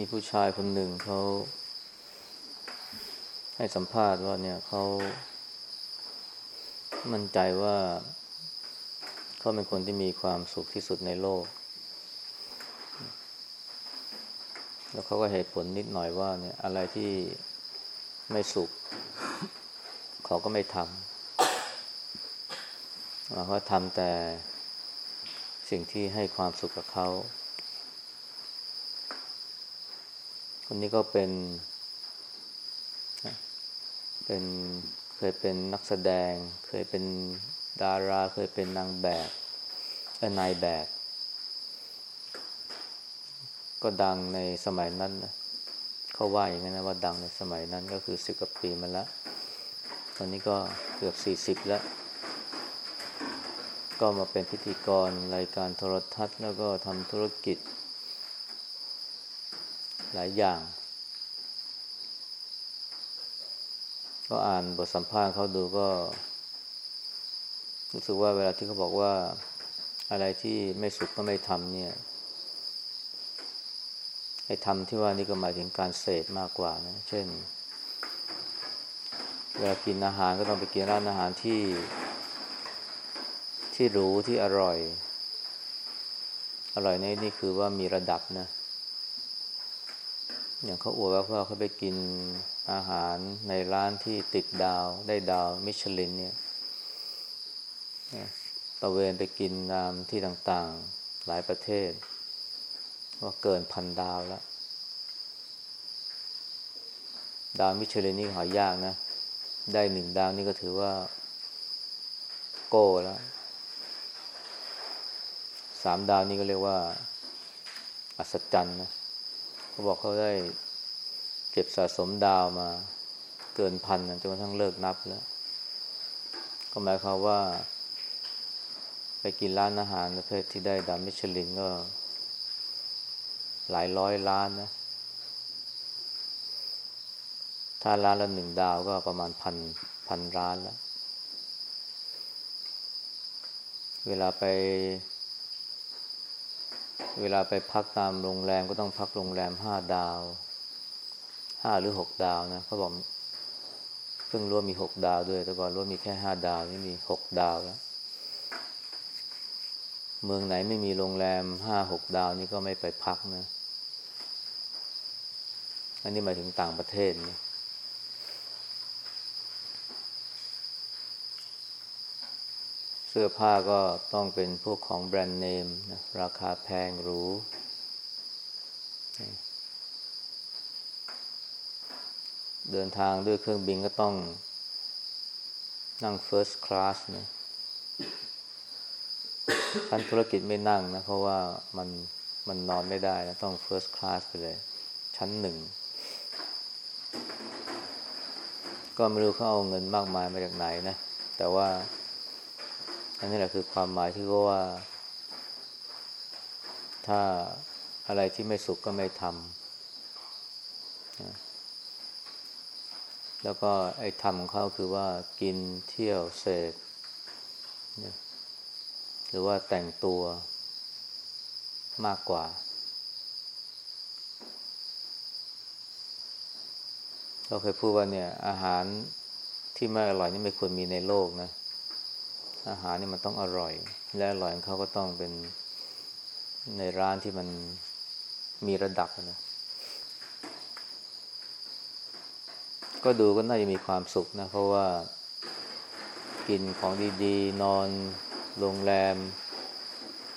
มีผู้ชายคนหนึ่งเขาให้สัมภาษณ์ว่าเนี่ยเขามั่นใจว่าเขาเป็นคนที่มีความสุขที่สุดในโลก แล้วเขาก็เหตุผลนิดหน่อยว่าเนี่ยอะไรที่ไม่สุข เขาก็ไม่ทำเขาทำแต่สิ่งที่ให้ความสุขกับเขา คนนี้ก็เป็น เป็นเคยเป็นนักแสดง เคยเป็นดารา เคยเป็นนางแบบนายแบบ ก็ดังในสมัยนั้นนะเขาว่าอย่างนั้นนะว่าดังในสมัยนั้นก็คือสิบกว่าปีมาแล้ว ตอนนี้ก็เกือบสี่สิบแล้ว ก็มาเป็นพิธีกรรายการโทรทัศน์ แล้วก็ทำธุรกิจ หลายอย่าง ก็อ่านบทสัมภาษณ์เขาดูก็ รู้สึกว่าเวลาที่เขาบอกว่าอะไรที่ไม่สุขก็ไม่ทำเนี่ยไอ้ทำที่ว่านี่ก็หมายถึงการเสพมากกว่านะ เช่น เวลากินอาหารก็ต้องไปกินร้านอาหารที่ ที่รู้ที่อร่อย อร่อยในนี่คือว่ามีระดับนะ อย่างเขาอวดว่าเพื่อเขาไปกินอาหารในร้านที่ติดดาวได้ดาวมิชลินเนี่ยตะเวนไปกินตามที่ต่างๆหลายประเทศ ว่าเกินพันดาวแล้ว ดาวมิชลินนี่หายากนะ ได้หนึ่งดาวนี่ก็ถือว่า โก้แล้วสามดาวนี่ก็เรียกว่า อัศจรรย์นะ เขาบอกเขาได้เก็บสะสมดาวมาเกินพันจนกระทั่งเลิกนับแล้ว ก็หมายความว่า ไปกินร้านอาหารประเภทที่ได้ดาวมิชลินก็ หลายร้อยล้านนะ ถ้าร้านละหนึ่งดาวก็ประมาณพันพันร้านแล้ว เวลาไป เวลาไปพักตามโรงแรมก็ต้องพักโรงแรมห้าดาวห้าหรือหกดาวนะเขาบอกเพิ่งรู้มีหกดาวด้วย แต่ก่อนรู้มีแค่ห้าดาวนี่มีหกดาวแล้ว เมืองไหนไม่มีโรงแรมห้าหกดาวนี่ก็ไม่ไปพักนะ อันนี้หมายถึงต่างประเทศนะ สื้อผ้าก็ต้องเป็นพวกของแบรนด์เนมนะราคาแพงหรู เดินทางด้วยเครื่องบินก็ต้องนั่ง First Class นะชั้นธุรกิจไม่นั่งนะ เพราะว่ามันมันนอนไม่ได้นะต้อง First Class ไปเลย ชั้นหนึ่ง ก็ไม่รู้เขาเอาเงินมากมายมาจากไหนนะ แต่ว่า อันนี้แหละคือความหมายที่ว่า ถ้าอะไรที่ไม่สุขก็ไม่ทำแล้วก็ไอ้ทำของเขาคือว่ากินเที่ยวเสพหรือว่าแต่งตัวมากกว่า เราเคยพูดว่าเนี่ย อาหารที่ไม่อร่อยนี่ไม่ควรมีในโลกนะ อาหารนี่มันต้องอร่อย และอร่อยของเขาก็ต้องเป็นในร้านที่มันมีระดับนะก็ดูก็น่าจะมีความสุขนะ เพราะว่ากินของดีๆ นอนโรงแรม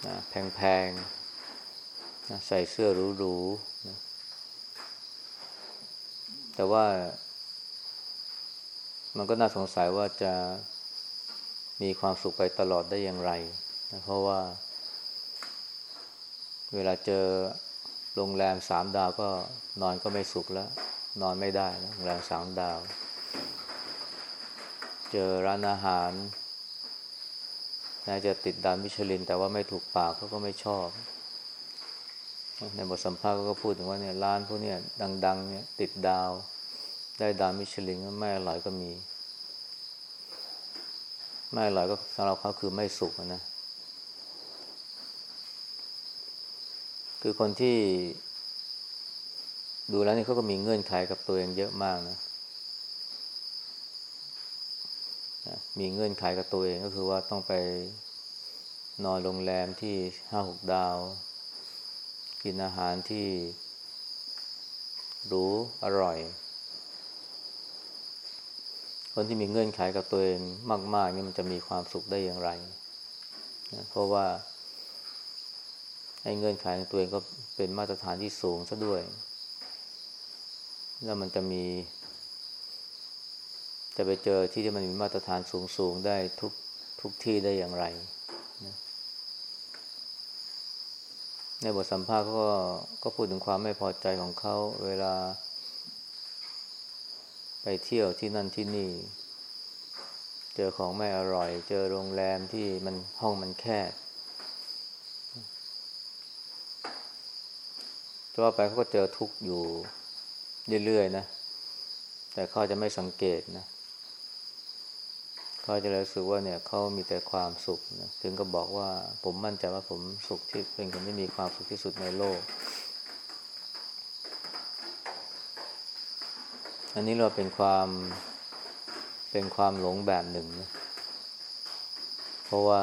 นะแพงๆนะใส่เสื้อหรูๆนะแต่ว่ามันก็น่าสงสัยว่าจะ มีความสุขไปตลอดได้อย่างไรนะเพราะว่า เวลาเจอโรงแรมสามดาวก็นอนก็ไม่สุขแล้ว นอนไม่ได้นะโรงแรมสามดาว เจอร้านอาหารน่าจะติดดาวมิชลิน แต่ว่าไม่ถูกปากเขาก็ไม่ชอบ ในบทสัมภาษณ์ก็พูดถึงว่าเนี่ยร้านพวกเนี้ดัง ๆ เนี่ยติดดาว ได้ดาวมิชลินไม่อร่อยก็มี ไม่อร่อยก็สำหรับเขาคือไม่สุกนะ คือคนที่ดูแล้วนี่เขาก็มีเงื่อนไขกับตัวเองเยอะมากนะ มีเงื่อนไขกับตัวเองก็คือว่าต้องไปนอนโรงแรมที่ห้าหกดาว กินอาหารที่รู้อร่อย คนที่มีเงื่อนไขกับตัวเองมากๆนี่มันจะมีความสุขได้อย่างไรนะเพราะว่าให้เงื่อนไขของตัวเองก็เป็นมาตรฐานที่สูงซะด้วย แล้วมันจะมี จะไปเจอที่ที่มันมีมาตรฐานสูงๆได้ทุกทุกที่ได้อย่างไร ในบทสัมภาษณ์ก็ก็พูดถึงความไม่พอใจของเขา เวลา ไปเที่ยวที่นั่นที่นี่ เจอของไม่อร่อย เจอโรงแรมที่มันห้องมันแคบจะว่าไปเขาก็เจอทุกข์อยู่เรื่อยๆนะ แต่เขาจะไม่สังเกตนะเขาจะรู้สึกว่าเนี่ยเขามีแต่ความสุขนะถึงก็บอกว่าผมมั่นใจว่าผมสุขที่เป็นคนที่มีความสุขที่สุดในโลก อันนี้เราเป็นความเป็นความหลงแบบหนึ่งนะเพราะว่า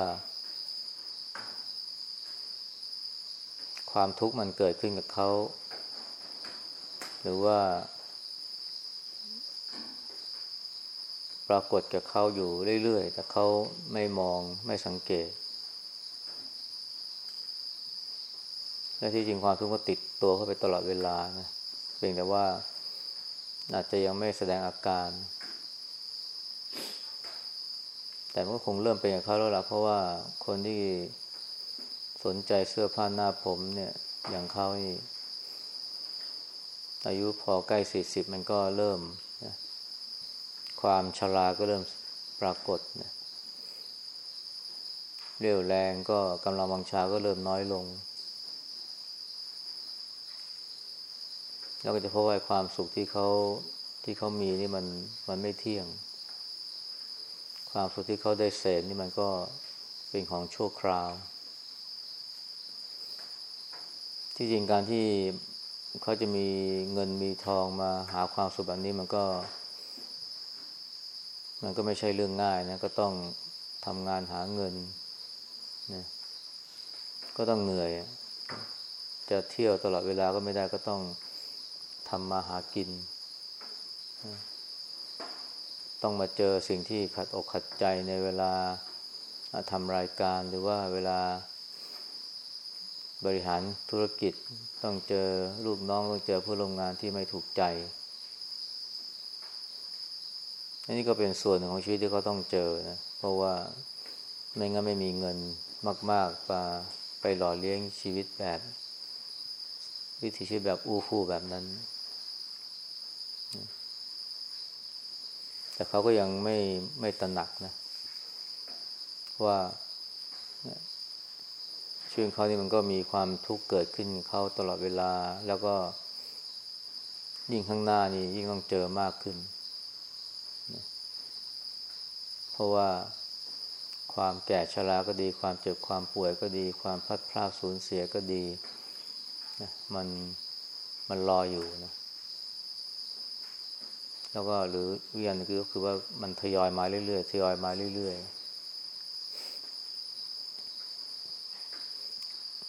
ความทุกข์มันเกิดขึ้นกับเขา หรือว่า ปรากฏกับเขาอยู่เรื่อย ๆ แต่เขาไม่มองไม่สังเกต และที่จริงความทุกข์ก็ติดตัวเข้าไปตลอดเวลานะเพียงแต่ว่า อาจจะยังไม่แสดงอาการ แต่มันก็คงเริ่มเป็นอย่างเขาแล้วล่ะเพราะว่าคนที่สนใจเสื้อผ้าหน้าผมเนี่ย อย่างเขานี่อายุพอใกล้สี่สิบมันก็เริ่มความชราก็เริ่มปรากฏนะเรี่ยวแรงก็กำลังวังชาก็เริ่มน้อยลง แล้วก็จะพบว่าความสุขที่เขาที่เขามีนี่มันมันไม่เที่ยง ความสุขที่เขาได้เสพนี่มันก็เป็นของชั่วคราว ที่จริงการที่เขาจะมีเงินมีทองมาหาความสุขแบบนี้มันก็ มันก็ไม่ใช่เรื่องง่ายนะ ก็ต้องทำงานหาเงินนะก็ต้องเหนื่อย จะเที่ยวตลอดเวลาก็ไม่ได้ก็ต้องำมาหากิน ต้องมาเจอสิ่งที่ขัดอกขัดใจในเวลาทำรายการหรือว่าเวลาบริหารธุรกิจต้องเจอลูกน้องต้องเจอผู้ร่วมงานที่ไม่ถูกใจอันนี้ก็เป็นส่วนหนึ่งของชีวิตที่เขาต้องเจอนะ เพราะว่าไม่งั้นไม่มีเงินมากๆปาไปหล่อเลี้ยงชีวิตแบบ วิถีชีวิตแบบอู้ฟู่แบบนั้น แต่เขาก็ยังไม่ไม่ตระหนักนะ ว่าชีวิตเขานี่มันก็มีความทุกข์เกิดขึ้นเขาตลอดเวลา แล้วก็ ยิ่งข้างหน้านี่ยิ่งต้องเจอมากขึ้น เพราะว่าความแก่ชราก็ดี ความเจ็บความป่วยก็ดี ความพัดพลาดสูญเสียก็ดีนะมันมันรออยู่นะ แล้วก็หรือเวียนก็คือว่ามันทยอยมาเรื่อยๆทยอยมาเรื่อยๆ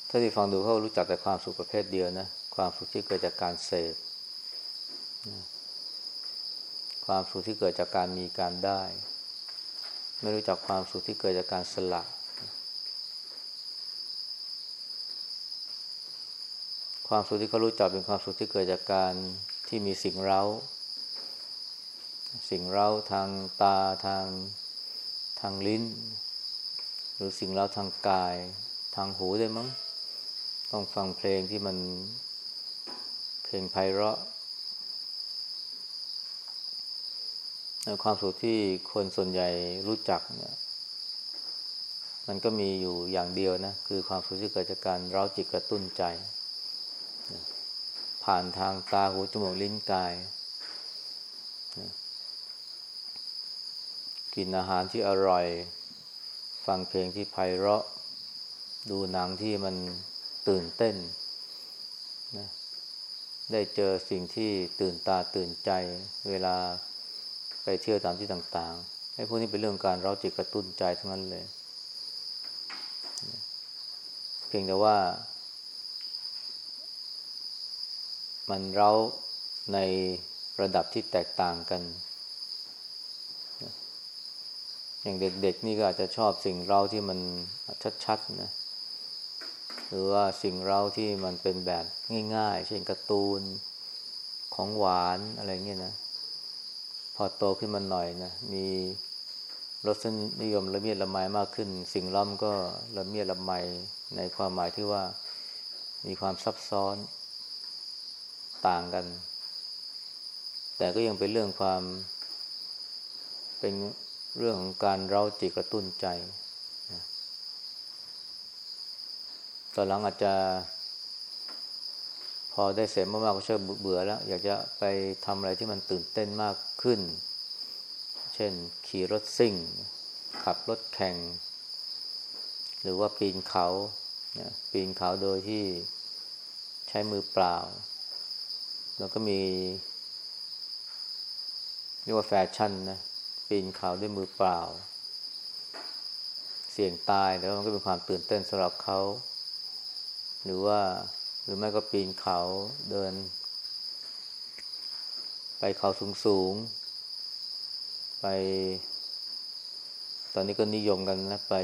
ถ้าที่ฟังดูเขารู้จักแต่ความสุขประเภทเดียวนะความสุขที่เกิดจากการเสพความสุขที่เกิดจากการมีการได้ ไม่รู้จักความสุขที่เกิดจากการสละ ความสุขที่เขารู้จักเป็นความสุขที่เกิดจากการที่มีสิ่งเร้า สิ่งเร้าทางตาทางทางลิ้น หรือสิ่งเร้าทางกาย ทางหูได้มั้ง ต้องฟังเพลงที่มันเพลงไพเราะความสุขที่คนส่วนใหญ่รู้จักเนี่ย มันก็มีอยู่อย่างเดียวนะ คือความสุขที่เกิดจากการเร้าจิตกระตุ้นใจ ผ่านทางตาหูจมูกลิ้นกาย กินอาหารที่อร่อย ฟังเพลงที่ไพเราะ ดูหนังที่มันตื่นเต้นนะได้เจอสิ่งที่ตื่นตาตื่นใจ เวลาไปเที่ยวตามที่ต่างๆให้พวกนี้เป็นเรื่องการเราจิตกระตุ้นใจทั้งนั้นเลย เพียงแต่ว่า มันเราในระดับที่แตกต่างกัน อย่างเด็กๆนี่ก็อาจจะชอบสิ่งเราที่มันชัดๆนะหรือว่าสิ่งเราที่มันเป็นแบบง่ายๆ เช่นการ์ตูนของหวานอะไรเงี้ยนะ พอโตขึ้นมาหน่อยนะ มีรสนิยมละเมียดละไมมากขึ้น สิ่งล้ำก็ละเมียดละไมในความหมายที่ว่ามีความซับซ้อนต่างกัน แต่ก็ยังเป็นเรื่องความเป็น เรื่องของการเราจิตกระตุ้นใจตอนหลังอาจจะ พอได้เสพมากๆก็เชื่อเบื่อแล้ว อยากจะไปทำอะไรที่มันตื่นเต้นมากขึ้น เช่น ขี่รถซิ่ง ขับรถแข่ง หรือว่าปีนเขาปีนเขาโดยที่ใช้มือเปล่า แล้วก็มีเรียกว่าแฟชั่นนะ ปีนเขาด้วยมือเปล่า เสี่ยงตายแล้วมันก็เป็นความตื่นเต้นสำหรับเขา หรือว่าหรือไม่ก็ปีนเขาเดิน ไปเขาสูงสูงไป ตอนนี้ก็นิยมกันนะไป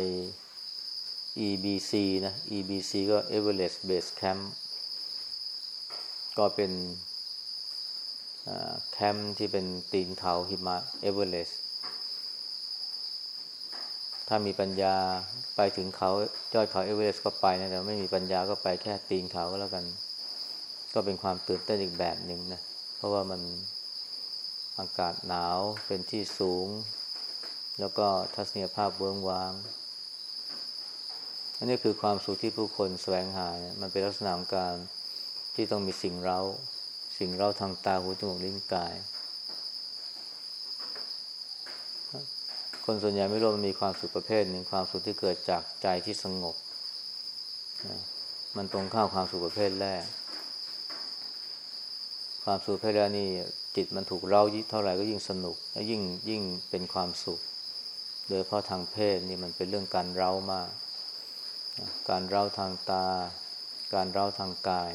EBC นะ EBC ก็ Everest Base Camp ก็เป็นแคมป์ที่เป็นตีนเขาหิมะเอเวอเรสต์ ถ้ามีปัญญาไปถึงเขายอดเขาเอเวอเรสต์ก็ไปนะแต่ไม่มีปัญญาก็ไปแค่ตีนเขาก็แล้วกัน ก็เป็นความตื่นเต้นอีกแบบหนึ่งนะเพราะว่ามันอากาศหนาวเป็นที่สูง แล้วก็ทัศนียภาพเบื้องวางอันนี้คือความสุขที่ผู้คนแสวงหาเนี่ยมันเป็นลักษณะของการที่ต้องมีสิ่งเราสิ่งเราทางตาหูจมูกลิ้นกาย คนส่วนใหญ่ไม่รู้มันมีความสุขประเภทหนึ่งความสุขที่เกิดจากใจที่สงบนะมันตรงข้ามความสุขประเภทแรก ความสุขประเภทแรกนี่จิตมันถูกเร้ายิ่งเท่าไหร่ก็ยิ่งสนุกและยิ่งยิ่งเป็นความสุข โดยเพราะทางเพศนี่มันเป็นเรื่องการเร้ามาก การเร้าทางตา การเร้าทางกาย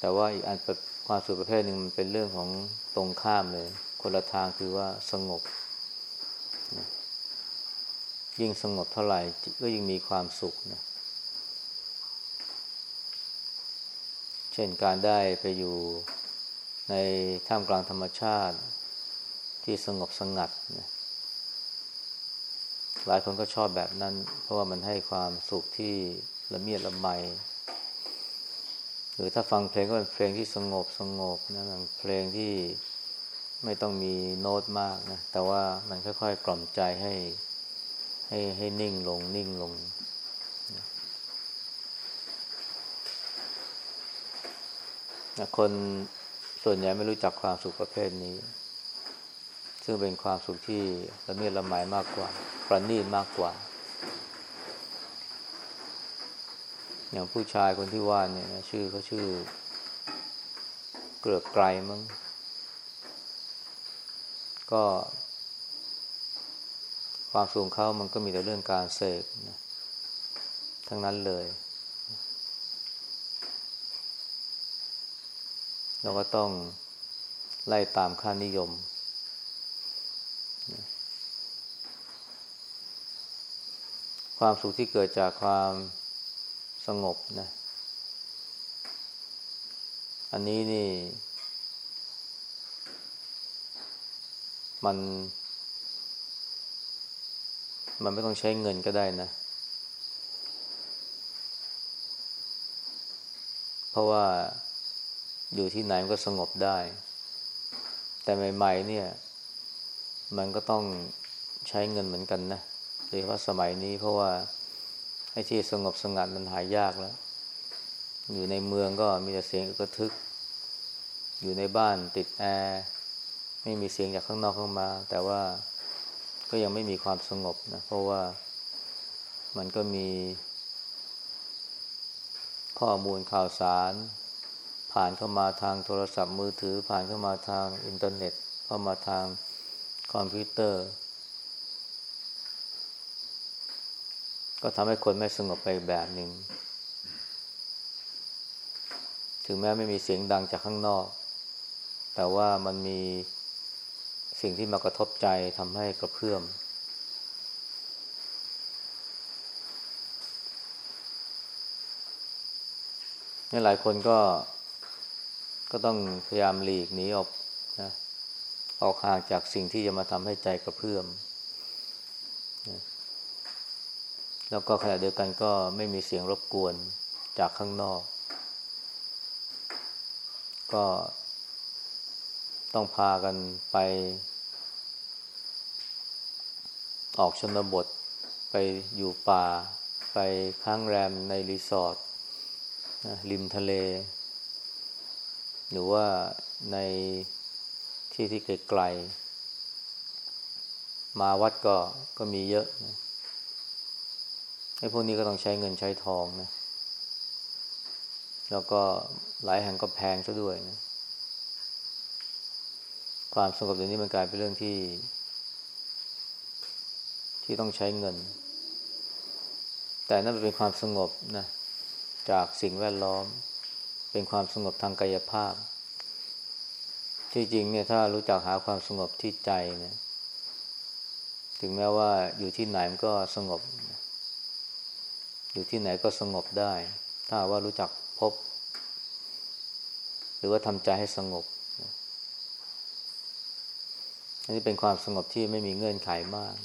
แต่ว่าอีกอันความสุขประเภทหนึ่งมันเป็นเรื่องของตรงข้ามเลย คนละทางคือว่าสงบ ยิ่งสงบเท่าไหร่ก็ยิ่งมีความสุขนะเช่นการได้ไปอยู่ในท่ามกลางธรรมชาติที่สงบสงัดนะหลายคนก็ชอบแบบนั้น เพราะว่ามันให้ความสุขที่ละเมียดละไม หรือถ้าฟังเพลงก็เป็นเพลงที่สงบสงบนะเพลงที่ ไม่ต้องมีโน้ตมากนะ แต่ว่ามันค่อยๆกล่อมใจให้ ให้ให้นิ่งลงนิ่งลงนะคนส่วนใหญ่ไม่รู้จักความสุขประเภทนี้ ซึ่งเป็นความสุขที่ละเมียดละไมมากกว่า ประณีตมากกว่า อย่างผู้ชายคนที่ว่าเนี่ยนะชื่อเขาชื่อ เกลือกไกลมั้ง ก็ ความสูงเขามันก็มีแต่เรื่องการเสพนะทั้งนั้นเลย เราก็ต้องไล่ตามค่านิยม ความสุขที่เกิดจากความสงบนะ อันนี้นี่ มัน มันไม่ต้องใช้เงินก็ได้นะ เพราะว่าอยู่ที่ไหนมันก็สงบได้ แต่ใหม่ๆเนี่ย มันก็ต้องใช้เงินเหมือนกันนะโดยเฉพาะสมัยนี้เพราะว่าไอ้ที่สงบสงัดมันหายากแล้ว อยู่ในเมืองก็มีแต่เสียงอึกทึก อยู่ในบ้านติดแอร์ ไม่มีเสียงจากข้างนอกเข้ามา แต่ว่าก็ยังไม่มีความสงบนะเพราะว่ามันก็มี ข้อมูลข่าวสาร ผ่านเข้ามาทางโทรศัพท์มือถือ ผ่านเข้ามาทางอินเทอร์เน็ต เข้ามาทางคอมพิวเตอร์ ก็ทำให้คนไม่สงบไปแบบหนึ่งถึงแม้ไม่มีเสียงดังจากข้างนอก แต่ว่ามันมี สิ่งที่มากระทบใจทำให้กระเพื่อมนี่หลายคนก็ ก็ต้องพยายามหลีกหนีออกนะออกห่างจากสิ่งที่จะมาทำให้ใจกระเพื่อมนะแล้วก็ขณะเดียวกันก็ไม่มีเสียงรบกวนจากข้างนอก ก็ต้องพากันไป ออกชนบท ไปอยู่ป่า ไปค้างแรมในรีสอร์ทริมทะเล หรือว่าในที่ที่ไกลๆมาวัดก็ก็มีเยอะนะไอ้พวกนี้ก็ต้องใช้เงินใช้ทองนะ แล้วก็หลายแห่งก็แพงซะด้วยนะ ความสงบเดี๋ยวนี้มันกลายเป็นเรื่องที่ ที่ต้องใช้เงิน แต่นั่นเป็นความสงบนะจากสิ่งแวดล้อม เป็นความสงบทางกายภาพ ที่จริงเนี่ยถ้ารู้จักหาความสงบที่ใจเนี่ยถึงแม้ว่าอยู่ที่ไหนมันก็สงบ อยู่ที่ไหนก็สงบได้ ถ้าว่ารู้จักพบ หรือว่าทำใจให้สงบ อันนี้เป็นความสงบที่ไม่มีเงื่อนไขมาก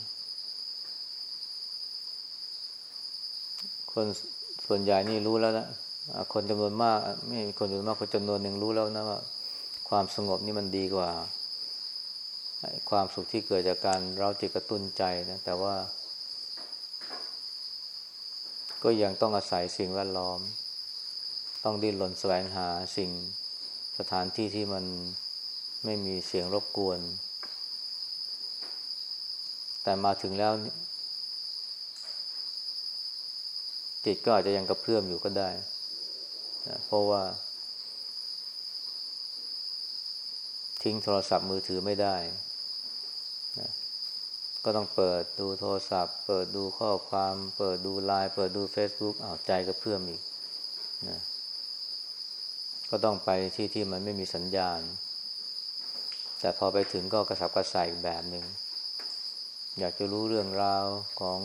คนส่วนใหญ่นี่รู้แล้วนะคนจำนวนมาก ไม่คนจำนวนมากคนจำนวนหนึ่งรู้แล้วนะว่า ความสงบนี่มันดีกว่า ความสุขที่เกิดจากการเราจิตกระตุ้นใจนะ แต่ว่า ก็ยังต้องอาศัยสิ่งแวดล้อม ต้องดิ้นรนแสวงหาสิ่งสถานที่ที่มันไม่มีเสียงรบกวน แต่มาถึงแล้ว จิตก็อาจจะยังกระเพื่อมอยู่ก็ได้นะเพราะว่า ทิ้งโทรศัพท์มือถือไม่ได้นะก็ต้องเปิดดูโทรศัพท์ เปิดดูข้อความ เปิดดูไลน์เปิดดู Facebook อ้าวใจกระเพื่อมอีกนะก็ต้องไปที่ที่มันไม่มีสัญญาณ แต่พอไปถึงก็กระสับกระส่ายแบบหนึ่งอยากจะรู้เรื่องราวของ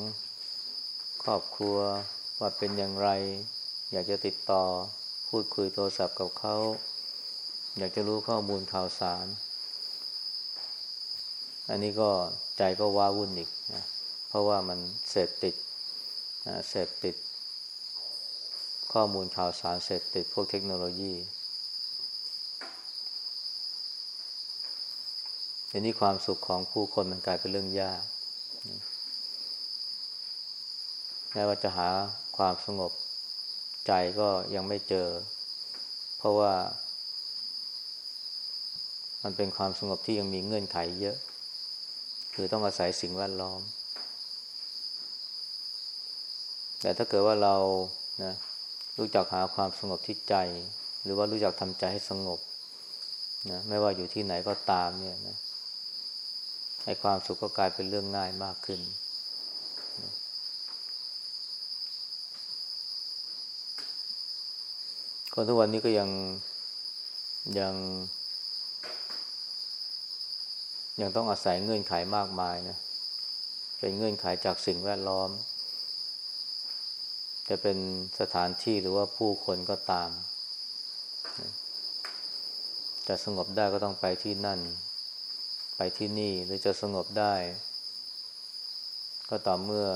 ครอบครัว ว่าเป็นอย่างไร อยากจะติดต่อพูดคุยโทรศัพท์กับเขา อยากจะรู้ข้อมูลข่าวสาร อันนี้ก็ใจก็ว้าวุ่นอีกนะเพราะว่ามันเสพติดเสพติด ข้อมูลข่าวสารเสพติดพวกเทคโนโลยีอันนี้ความสุขของผู้คนมันกลายเป็นเรื่องยากแม้ว่าจะหา ความสงบใจก็ยังไม่เจอ เพราะว่า มันเป็นความสงบที่ยังมีเงื่อนไขเยอะ คือต้องอาศัยสิ่งแวดล้อม แต่ถ้าเกิดว่าเรานะรู้จักหาความสงบที่ใจ หรือว่ารู้จักทำใจให้สงบนะไม่ว่าอยู่ที่ไหนก็ตามเนี่ยนะให้ความสุขก็กลายเป็นเรื่องง่ายมากขึ้น คนทุกวันนี้ก็ยังยังยังต้องอาศัยเงื่อนไขมากมายนะ เป็นเงื่อนไขจากสิ่งแวดล้อม จะเป็นสถานที่หรือว่าผู้คนก็ตาม จะสงบได้ก็ต้องไปที่นั่น ไปที่นี่หรือจะสงบได้ ก็ต่อเมื่อ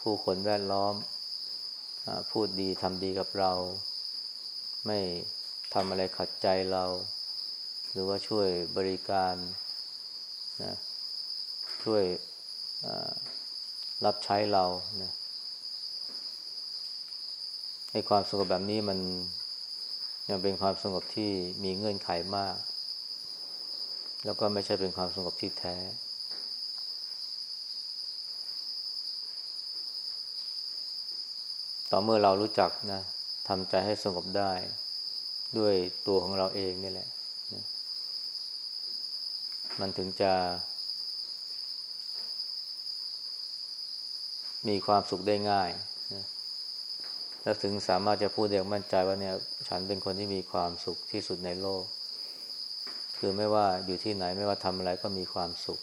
ผู้คนแวดล้อม พูดดีทำดีกับเรา ไม่ทำอะไรขัดใจเรา หรือว่าช่วยบริการนะช่วยรับใช้เรานะให้ความสงบแบบนี้มันยังเป็นความสงบที่มีเงื่อนไขมาก แล้วก็ไม่ใช่เป็นความสงบที่แท้ ต่อเมื่อเรารู้จักนะ ทำใจให้สงบได้ ด้วยตัวของเราเองนี่แหละ มันถึงจะ มีความสุขได้ง่ายแล้วถึงสามารถจะพูดอย่างมั่นใจว่าเนี่ย ฉันเป็นคนที่มีความสุขที่สุดในโลก คือไม่ว่าอยู่ที่ไหนไม่ว่าทำอะไรก็มีความสุข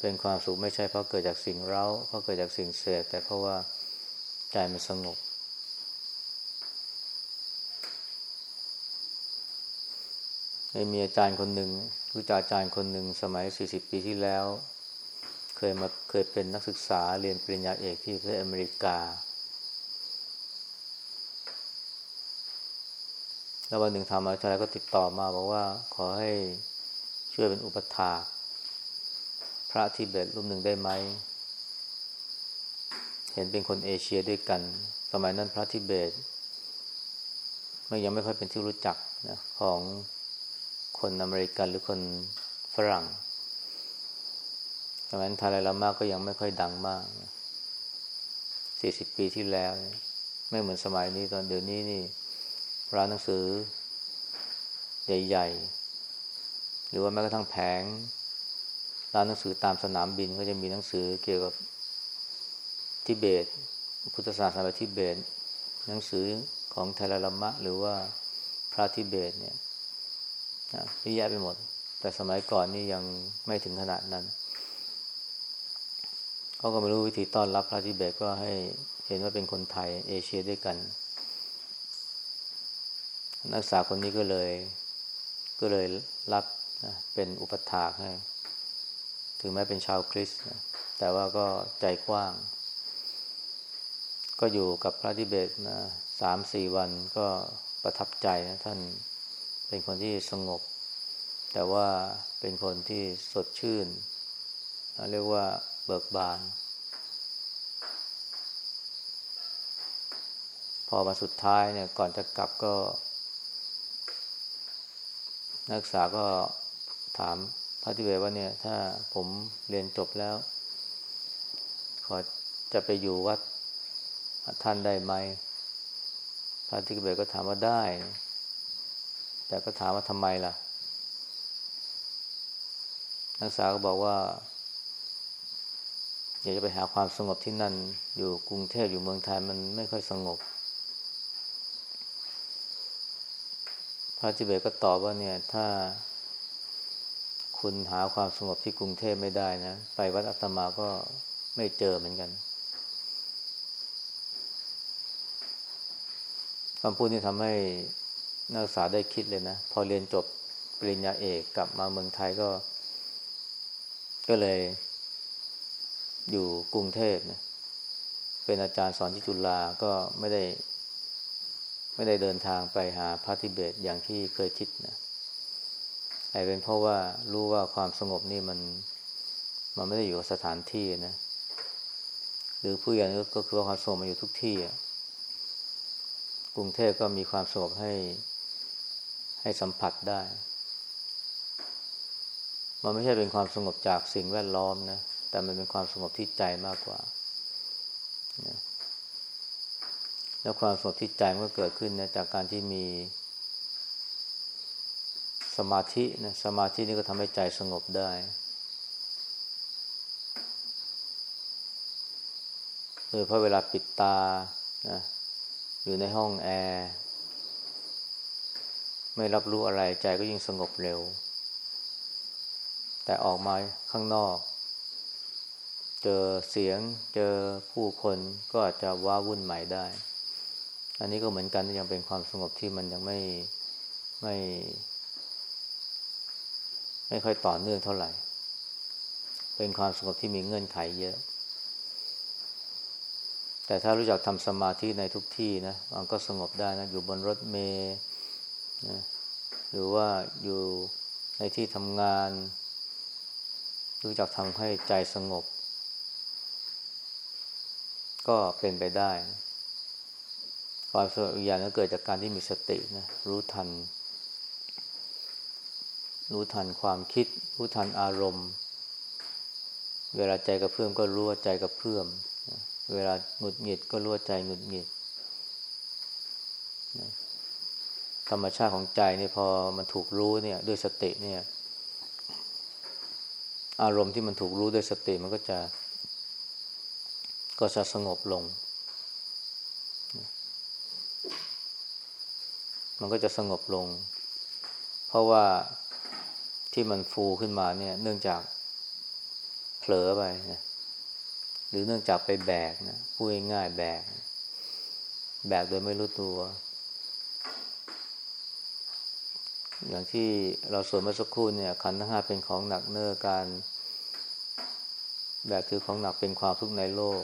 เป็นความสุขไม่ใช่เพราะเกิดจากสิ่งเร้าเพราะเกิดจากสิ่งเสพแต่เพราะว่าใจมันสงบ มีอาจารย์คนหนึ่งรู้จักอาจารย์คนหนึ่งสมัยสี่สิบปีที่แล้ว เคยมาเคยเป็นนักศึกษาเรียนปริญญาเอกที่ประเทศอเมริกา แล้ววันหนึ่งทำอาจารย์ก็ติดต่อมาบอกว่าขอให้ช่วยเป็นอุปถากพระทิเบตรูปหนึ่งได้ไหม เห็นเป็นคนเอเชียด้วยกัน สมัยนั้นพระทิเบตไม่ยังไม่ค่อยเป็นที่รู้จักนะของ คนอเมริกันหรือคนฝรั่งสมัยนั้นทาลายลามาก็ยังไม่ค่อยดังมากสี่สิบปีที่แล้ว ไม่เหมือนสมัยนี้ตอนเดี๋ยวนี้นี่ ร้านหนังสือ ใหญ่ ๆ หรือว่าแม้กระทั่งแผง ร้านหนังสือตามสนามบินก็จะมีหนังสือเกี่ยวกับทิเบต พุทธศาสนาทิเบต หนังสือของเทลามะ หรือว่าพระทิเบตเนี่ย เยอะแยะไปหมด แต่สมัยก่อนนี่ยังไม่ถึงขนาดนั้นเขาก็ไม่รู้วิธีต้อนรับพระทิเบตก็ให้เห็นว่าเป็นคนไทยเอเชียด้วยกัน นักศึกษาคนนี้ก็เลย ก็เลยรับนะเป็นอุปถากให้ ถึงแม้เป็นชาวคริสต์นะแต่ว่าก็ใจกว้าง ก็อยู่กับพระทิเบตนะสามสี่วันก็ประทับใจนะท่าน เป็นคนที่สงบ แต่ว่าเป็นคนที่สดชื่น เรียกว่าเบิกบาน พอมาสุดท้ายเนี่ย ก่อนจะกลับก็ นักศึกษาก็ถามพระทิเบตว่าเนี่ย ถ้าผมเรียนจบแล้ว ขอจะไปอยู่วัดท่านได้ไหมพระทิเบตก็ถามว่าได้ แต่ก็ถามว่าทำไมล่ะ นักศึกษาก็บอกว่าอยากจะไปหาความสงบที่นั่น อยู่กรุงเทพอยู่เมืองไทยมันไม่ค่อยสงบ พระจิเบตก็ตอบว่าเนี่ย ถ้าคุณหาความสงบที่กรุงเทพไม่ได้นะ ไปวัดอัตมาก็ไม่เจอเหมือนกันคำพูดนี้ทำให้ นักศึกษาได้คิดเลยนะ พอเรียนจบปริญญาเอกกลับมาเมืองไทยก็ ก็เลย อยู่กรุงเทพนะเป็นอาจารย์สอนที่จุฬาก็ไม่ได้ ไม่ได้เดินทางไปหาพระทิเบตอย่างที่เคยคิดนะไอเป็นเพราะว่ารู้ว่าความสงบนี่มัน มันไม่ได้อยู่สถานที่นะหรือผู้อย่างก็คือว่าความสงบมันอยู่ทุกที่กรุงเทพก็มีความสงบให้ ให้สัมผัสได้ มันไม่ใช่เป็นความสงบจากสิ่งแวดล้อมนะ แต่มันเป็นความสงบที่ใจมากกว่า แล้วความสงบที่ใจมันก็เกิดขึ้นนะจากการที่มีสมาธินะสมาธินี่ก็ทำให้ใจสงบได้ โดยเพราะเวลาปิดตานะอยู่ในห้องแอร์ ไม่รับรู้อะไรใจก็ยิ่งสงบเร็ว แต่ออกมาข้างนอก เจอเสียงเจอผู้คนก็อาจจะว้าวุ่นใหม่ได้ อันนี้ก็เหมือนกันยังเป็นความสงบที่มันยังไม่ไม่ ไม่ค่อยต่อเนื่องเท่าไหร่ เป็นความสงบที่มีเงื่อนไขเยอะแต่ถ้ารู้จักทำสมาธิในทุกที่นะมันก็สงบได้นะ อยู่บนรถเมล์ นะหรือว่าอยู่ในที่ทำงาน รู้จักทำให้ใจสงบ ก็เป็นไปได้ความสงบอีกอย่างก็เกิดจากการที่มีสตินะรู้ทัน รู้ทันความคิด รู้ทันอารมณ์ เวลาใจกระเพื่อมก็รู้ว่าใจกระเพื่อมเวลาหงุดหงิดก็รู้ว่าใจหงุดหงิด ธรรมชาติของใจเนี่ยพอมันถูกรู้เนี่ย ด้วยสติเนี่ย อารมณ์ที่มันถูกรู้ด้วยสติมันก็จะ ก็จะสงบลง มันก็จะสงบลง เพราะว่าที่มันฟูขึ้นมาเนี่ย เนื่องจากเผลอไปนะหรือเนื่องจากไปแบกนะพูดง่ายๆแบก แบกโดยไม่รู้ตัว อย่างที่เราสวนเมื่อสักครู่เนี่ย ขันธ์ห้าเป็นของหนักเนื้อการแบกคือของหนักเป็นความทุกข์ในโลก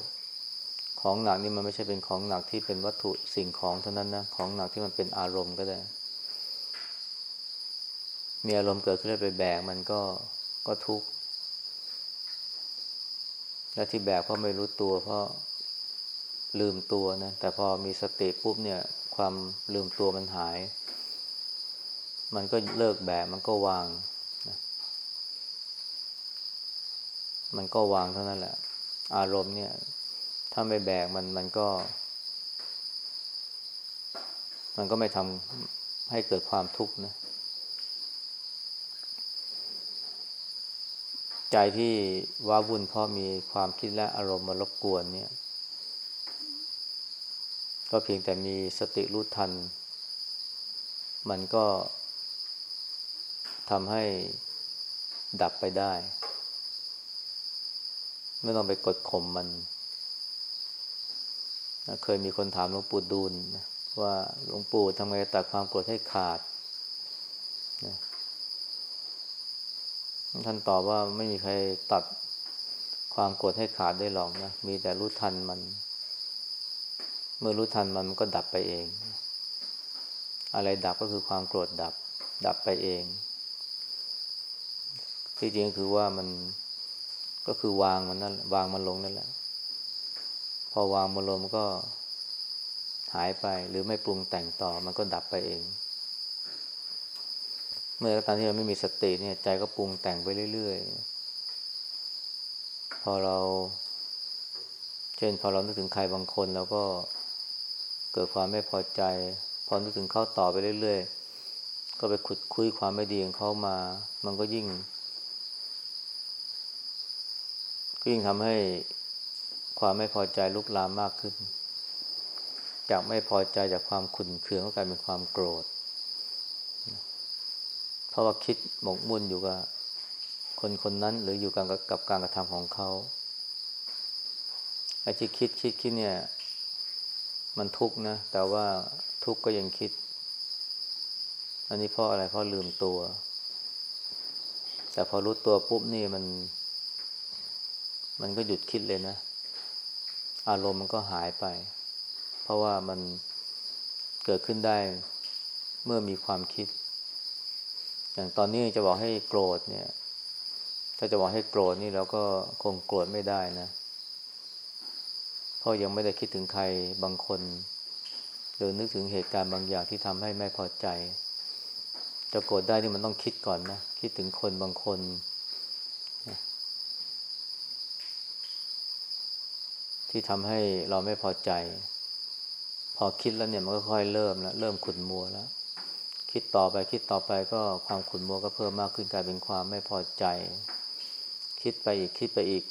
ของหนักนี่มันไม่ใช่เป็นของหนักที่เป็นวัตถุสิ่งของเท่านั้นนะของหนักที่มันเป็นอารมณ์ก็ได้ มีอารมณ์เกิดขึ้นแล้วไปแบกมันก็ก็ทุกข์และที่แบกเพราะไม่รู้ตัวเพราะลืมตัวนะแต่พอมีสติปุ๊บเนี่ย ความลืมตัวมันหาย มันก็เลิกแบกมันก็วางนะมันก็วางเท่านั้นแหละ อารมณ์เนี่ย ถ้าไม่แบกมันมันก็ มันก็ไม่ทำให้เกิดความทุกข์นะ ใจที่ว้าวุ่นเพราะมีความคิดและอารมณ์มารบกวนเนี่ย ก็เพียงแต่มีสติรู้ทัน มันก็ ทำให้ดับไปได้ ไม่ต้องไปกดข่มมันเคยมีคนถามหลวงปู่ดูลว่าหลวงปู่ทำไงตัดความโกรธให้ขาดนะท่านตอบว่าไม่มีใครตัดความโกรธให้ขาดได้หรอกนะ มีแต่รู้ทันมัน เมื่อรู้ทันมันมันก็ดับไปเอง อะไรดับก็คือความโกรธดับ ดับไปเอง ที่จริงคือว่ามันก็คือวางมันนั่นวางมันลงนั่นแหละ พอวางมันลงมันก็หายไปหรือไม่ปรุงแต่งต่อมันก็ดับไปเอง เมื่อตอนที่เราไม่มีสติเนี่ย ใจก็ปรุงแต่งไปเรื่อยๆ พอเรา เช่น พอเรานึกถึงใครบางคนแล้วก็เกิดความไม่พอใจ พอนึกถึงเข้าต่อไปเรื่อยๆ ก็ไปขุดคุยความไม่ดีของเขามา มันก็ยิ่ง ก็ยิ่งทำให้ความไม่พอใจลุกลามมากขึ้น จากไม่พอใจจากความขุ่นเคืองก็กลายเป็นความโกรธ เพราะว่าคิดหมกมุ่นอยู่กับคนคนนั้น หรืออยู่กับกับการกระทำของเขาไอ้ที่คิดคิดคิดเนี่ย มันทุกข์นะ แต่ว่าทุกข์ก็ยังคิด อันนี้เพราะอะไรเพราะลืมตัว แต่พอรู้ตัวปุ๊บนี่มัน มันก็หยุดคิดเลยนะ อารมณ์มันก็หายไป เพราะว่ามันเกิดขึ้นได้เมื่อมีความคิด อย่างตอนนี้จะบอกให้โกรธเนี่ย ถ้าจะบอกให้โกรธนี่เราก็คงโกรธไม่ได้นะ เพราะยังไม่ได้คิดถึงใครบางคนหรือนึกถึงเหตุการณ์บางอย่างที่ทำให้ไม่พอใจ จะโกรธได้ที่มันต้องคิดก่อนนะ คิดถึงคนบางคน ที่ทำให้เราไม่พอใจ พอคิดแล้วเนี่ยมันก็ค่อยเริ่มแล้วเริ่มขุนมัวแล้ว คิดต่อไปคิดต่อไปก็ความขุนมัวก็เพิ่มมากขึ้นกลายเป็นความไม่พอใจ คิดไปอีกคิดไปอีก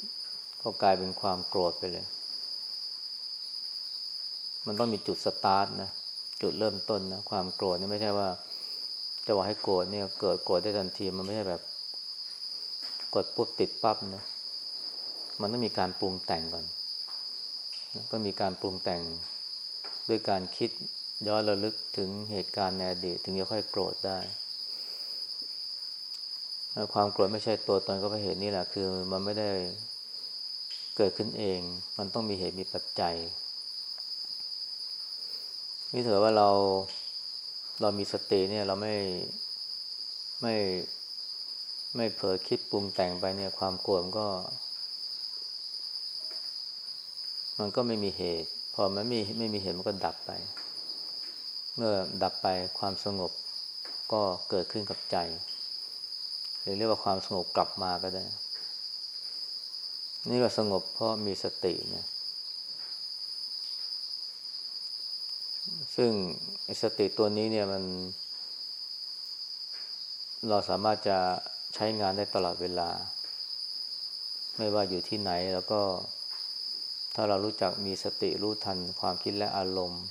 ก็กลายเป็นความโกรธไปเลย มันต้องมีจุดสตาร์ทนะจุดเริ่มต้นนะความโกรธนี่ไม่ใช่ว่า จะบอกให้โกรธเนี่ยเกิดโกรธได้ทันทีมันไม่ใช่แบบกดปุ๊บติดปั๊บนะมันต้องมีการปรุงแต่งก่อน ต้องมีการปรุงแต่งด้วยการคิดย้อนระลึกถึงเหตุการณ์ในอดีตถึงจะค่อยโกรธได้ ความโกรธไม่ใช่ตัวตนก็เพราะเหตุนี้แหละคือมันไม่ได้เกิดขึ้นเอง มันต้องมีเหตุมีปัจจัยนี่ถือว่าเราเรามีสติเนี่ยเราไม่ไม่ไม่เผลอคิดปรุงแต่งไปเนี่ยความโกรธก็ มันก็ไม่มีเหตุ พอมันไม่ไม่มีเหตุมันก็ดับไป เมื่อดับไปความสงบก็เกิดขึ้นกับใจหรือเรียกว่าความสงบกลับมาก็ได้ นี่เราสงบเพราะมีสติเนี่ยซึ่งสติตัวนี้เนี่ยมัน เราสามารถจะใช้งานได้ตลอดเวลา ไม่ว่าอยู่ที่ไหนแล้วก็ ถ้าเรารู้จักมีสติรู้ทันความคิดและอารมณ์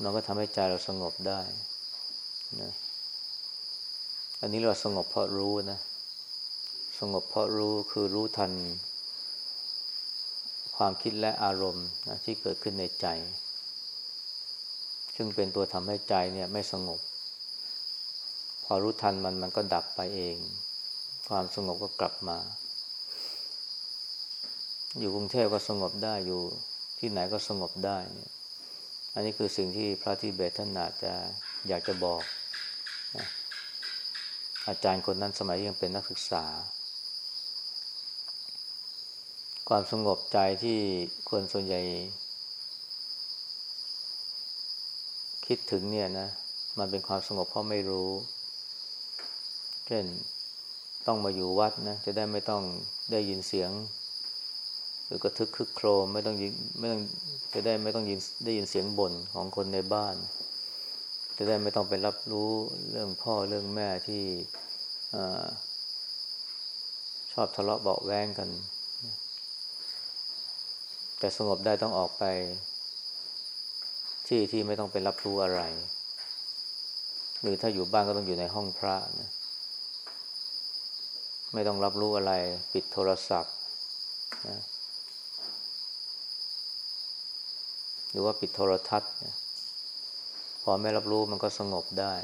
เราก็ทำให้ใจเราสงบได้นะอันนี้เราสงบเพราะรู้นะ สงบเพราะรู้คือรู้ทัน ความคิดและอารมณ์นะที่เกิดขึ้นในใจ ซึ่งเป็นตัวทำให้ใจเนี่ยไม่สงบ พอรู้ทันมันมันก็ดับไปเอง ความสงบก็กลับมา อยู่กรุงเทพก็สงบได้อยู่ที่ไหนก็สงบได้เนี่ยอันนี้คือสิ่งที่พระทิเบตท่านอาจจะอยากจะบอกนะอาจารย์คนนั้นสมัยยังเป็นนักศึกษา ความสงบใจที่คนส่วนใหญ่ คิดถึงเนี่ยนะ มันเป็นความสงบเพราะไม่รู้ เช่นต้องมาอยู่วัดนะ จะได้ไม่ต้องได้ยินเสียง หรือกระทึกคึกโครมไม่ต้องยินไม่ต้องจะได้ไม่ต้องยินได้ยินเสียงบ่นของคนในบ้าน จะได้ไม่ต้องไปรับรู้เรื่องพ่อเรื่องแม่ที่ชอบทะเลาะเบาแวงกัน แต่สงบได้ต้องออกไป ที่ที่ไม่ต้องไปรับรู้อะไร หรือถ้าอยู่บ้านก็ต้องอยู่ในห้องพระนะไม่ต้องรับรู้อะไร ปิดโทรศัพท์นะ หรือว่าปิดโทรทัศน์พอไม่รับรู้มันก็สงบได้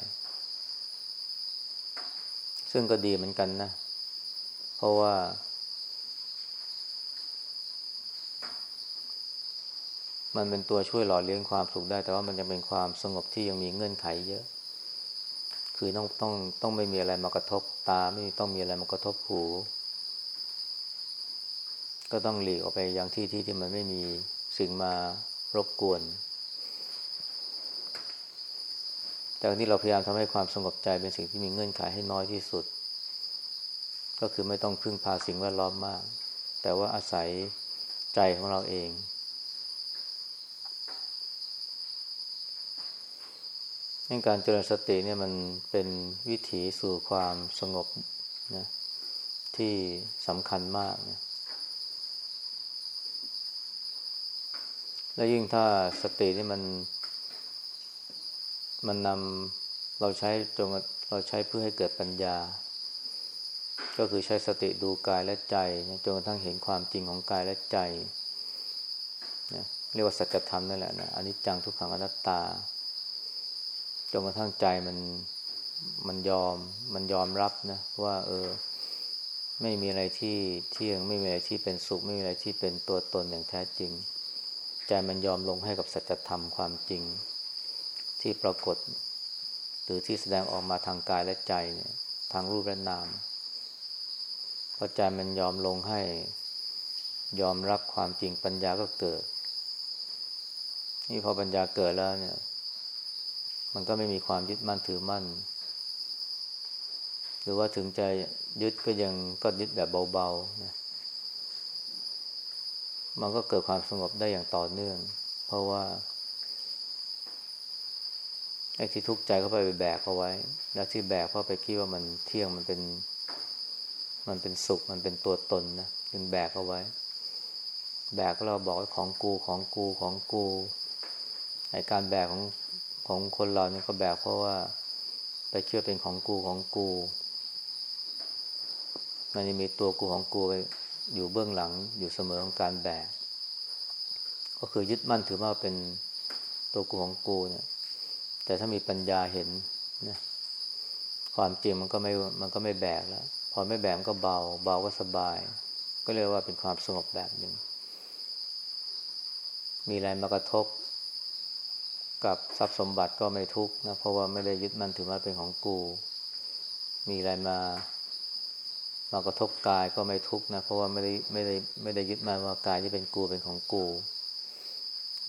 ซึ่งก็ดีเหมือนกันนะ เพราะว่า มันเป็นตัวช่วยหล่อเลี้ยงความสุขได้ แต่ว่ามันยังเป็นความสงบที่ยังมีเงื่อนไขเยอะ คือต้องต้องต้องไม่มีอะไรมากระทบตา ไม่ต้องมีอะไรมากระทบหูก็ต้องหลีกออกไปยังที่ที่ที่มันไม่มีสิ่งมา รบกวน แต่ที่เราพยายามทำให้ความสงบใจเป็นสิ่งที่มีเงื่อนไขให้น้อยที่สุด ก็คือไม่ต้องพึ่งพาสิ่งแวดล้อมมาก แต่ว่าอาศัยใจของเราเองในการเจริญสติเนี่ยมันเป็นวิถีสู่ความสงบนะที่สำคัญมากนะ และยิ่งถ้าสตินี่มัน มันนำเราใช้จงเราใช้เพื่อให้เกิดปัญญา ก็คือใช้สติดูกายและใจจนกระทั่งเห็นความจริงของกายและใจนะเรียกว่าสัจธรรมนั่นแหละนะอันนี้จังทุกขังอนัตตาจนกระทั่งใจมันมันยอม มันยอมรับนะ ว่า เออ ไม่มีอะไรที่เที่ยงไม่มีอะไรที่เป็นสุข ไม่มีอะไรที่เป็นตัวตนอย่างแท้จริง ใจมันยอมลงให้กับสัจธรรมความจริง ที่ปรากฏ หรือที่แสดงออกมาทางกายและใจเนี่ยทางรูปและนามพอใจมันยอมลงให้ยอมรับความจริงปัญญาก็เกิด นี่พอปัญญาเกิดแล้วเนี่ย มันก็ไม่มีความยึดมั่นถือมั่น หรือว่าถึงใจยึดก็ยังก็ยึดแบบเบาๆนะ มันก็เกิดความสงบได้อย่างต่อเนื่อง เพราะว่าไอ้ที่ทุกข์ใจเขาไปแบกเอาไว้ แล้วที่แบกเพราะไปคิดว่ามันเที่ยงมันเป็น มันเป็นสุขมันเป็นตัวตนนะจึงแบกเอาไว้ แบกเราบอกว่าของกูของกูของกูไอ้การแบกของของคนเราเนี่ยก็แบกเพราะว่า ไปเชื่อเป็นของกูของกู มันจะมีตัวกูของกูไป อยู่เบื้องหลังอยู่เสมอของการแบก ก็คือยึดมั่นถือว่าเป็นตัวกูของกูเนี่ย แต่ถ้ามีปัญญาเห็นนะความจริงมันก็ไม่มันก็ไม่แบกแล้ว พอไม่แบกก็เบา เบาก็สบาย ก็เรียกว่าเป็นความสงบแบบหนึ่ง มีอะไรมากระทบกับทรัพย์สมบัติก็ไม่ทุกข์นะเพราะว่าไม่ได้ยึดมั่นถือว่าเป็นของกู มีอะไรมา มากระทบกายก็ไม่ทุกข์นะ เพราะว่าไม่ได้ไม่ได้ไม่ได้ยึดมาว่ากายที่เป็นกูเป็นของกู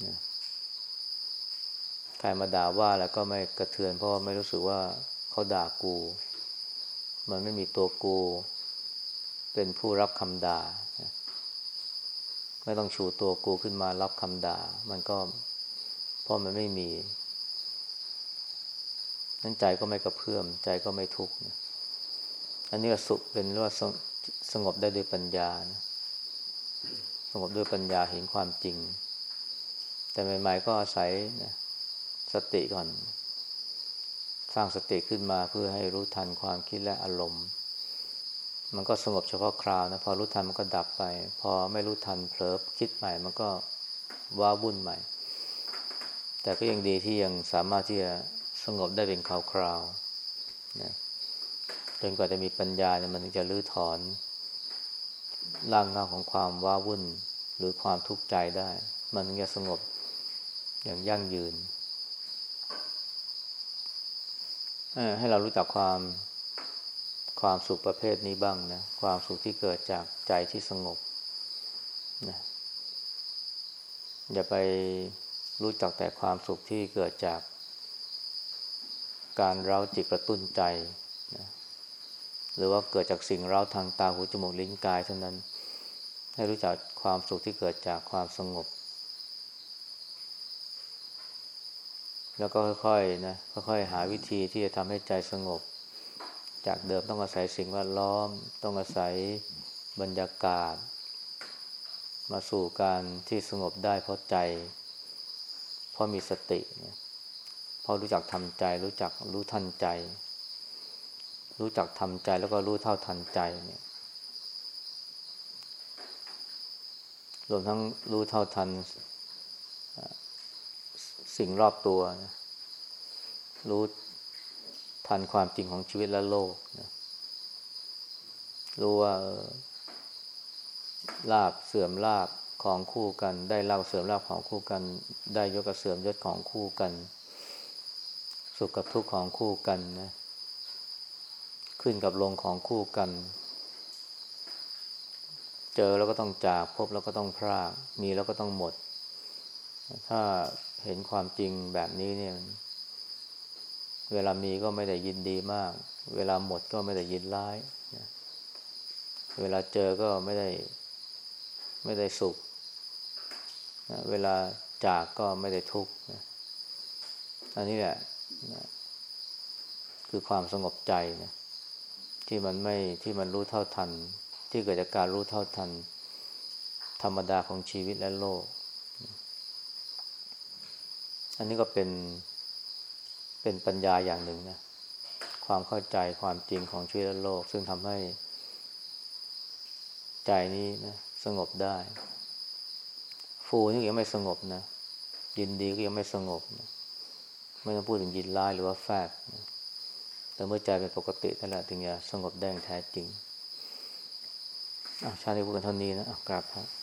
นะใครมาด่าว่าแล้วก็ไม่กระเทือน เพราะว่าไม่รู้สึกว่าเขาด่ากู มันไม่มีตัวกู เป็นผู้รับคำด่า ไม่ต้องชูตัวกูขึ้นมารับคำด่า มันก็เพราะมันไม่มี นั้นใจก็ไม่กระเพื่อม ใจก็ไม่ทุกข์นะ อันนี้ก็สุขเป็นเรียกว่าสงบได้ด้วยปัญญานะสงบด้วยปัญญาเห็นความจริง แต่ใหม่ ๆ ก็อาศัยนะสติก่อน สร้างสติขึ้นมาเพื่อให้รู้ทันความคิดและอารมณ์ มันก็สงบเฉพาะคราวนะ พอรู้ทันมันก็ดับไป พอไม่รู้ทันเผลอคิดใหม่ มันก็ว้าวุ่นใหม่ แต่ก็ยังดีที่ยังสามารถที่จะสงบได้เป็นคราวๆนะ จนกว่าจะมีปัญญาเนี่ยมันจะลื้อถอนร่างเงาของความว้าวุ่น หรือความทุกข์ใจได้ มันจะสงบอย่างยั่งยืน ให้เรารู้จักความความสุขประเภทนี้บ้างนะ ความสุขที่เกิดจากใจที่สงบนะอย่าไปรู้จักแต่ความสุขที่เกิดจากการเร้าจิตกระตุ้นใจนะ หรือว่าเกิดจากสิ่งเร้าทางตาหูจมูกลิ้นกายเท่านั้น ให้รู้จักความสุขที่เกิดจากความสงบ แล้วก็ค่อยๆนะค่อยๆหาวิธีที่จะทำให้ใจสงบ จากเดิมต้องอาศัยสิ่งแวดล้อม ต้องอาศัยบรรยากาศ มาสู่การที่สงบได้เพราะใจ เพราะมีสติ เพราะรู้จักทำใจรู้จักรู้ทันใจ รู้จักทำใจแล้วก็รู้เท่าทันใจเนี่ยรวมทั้งรู้เท่าทันสิ่งรอบตัวนะรู้ทันความจริงของชีวิตและโลกนะรู้ว่าลาบเสื่อมลาบของคู่กัน ได้เล่าเสื่อมลาบของคู่กัน ได้ยกกับเสื่อมยศของคู่กัน สุขกับทุกข์ของคู่กันนะ ขึ้นกับลงของคู่กัน เจอแล้วก็ต้องจากพบแล้วก็ต้องพราก มีแล้วก็ต้องหมด ถ้าเห็นความจริงแบบนี้เนี่ย เวลามีก็ไม่ได้ยินดีมาก เวลาหมดก็ไม่ได้ยินร้าย เวลาเจอก็ไม่ได้ไม่ได้สุข เวลาจากก็ไม่ได้ทุกข์อันนี้แหละคือความสงบใจนะ ที่มันไม่ที่มันรู้เท่าทัน ที่เกิดจากการรู้เท่าทัน ธรรมดาของชีวิตและโลก อันนี้ก็เป็นเป็นปัญญาอย่างหนึ่งนะความเข้าใจความจริงของชีวิตและโลก ซึ่งทำให้ใจนี้นะสงบได้ ฟูนี่ยังไม่สงบนะยินดีก็ยังไม่สงบนะไม่ต้องพูดถึงยินร้ายหรือว่าแฟกนะ แต่เมื่อใจเป็นปกตินั่นแหละถึงจะสงบได้แท้จริงชาติพูดกันเท่านี้นะกราบครับ